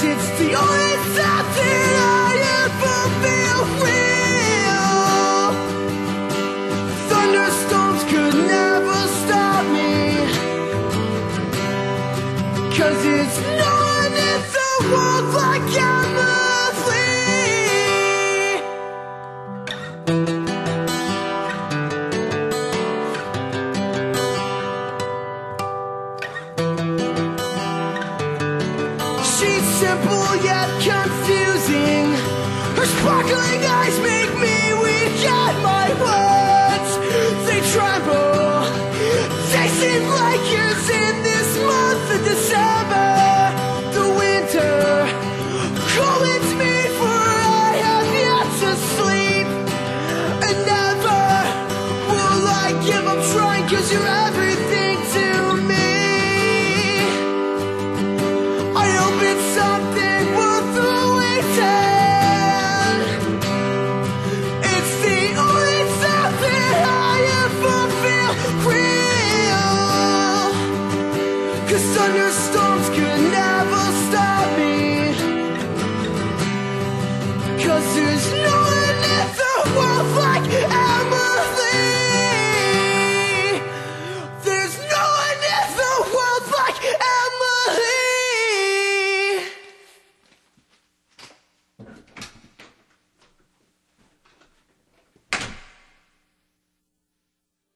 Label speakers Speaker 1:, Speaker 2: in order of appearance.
Speaker 1: It's the only something I ever feel real. Thunderstorms could never stop me. Cause it's no one in the world like Emma simple yet confusing. Her sparkling eyes make me weak at my words. They tremble. They seem like years in this month of December. The winter calls me for I have yet to sleep. And never will I give up trying cause you're everything something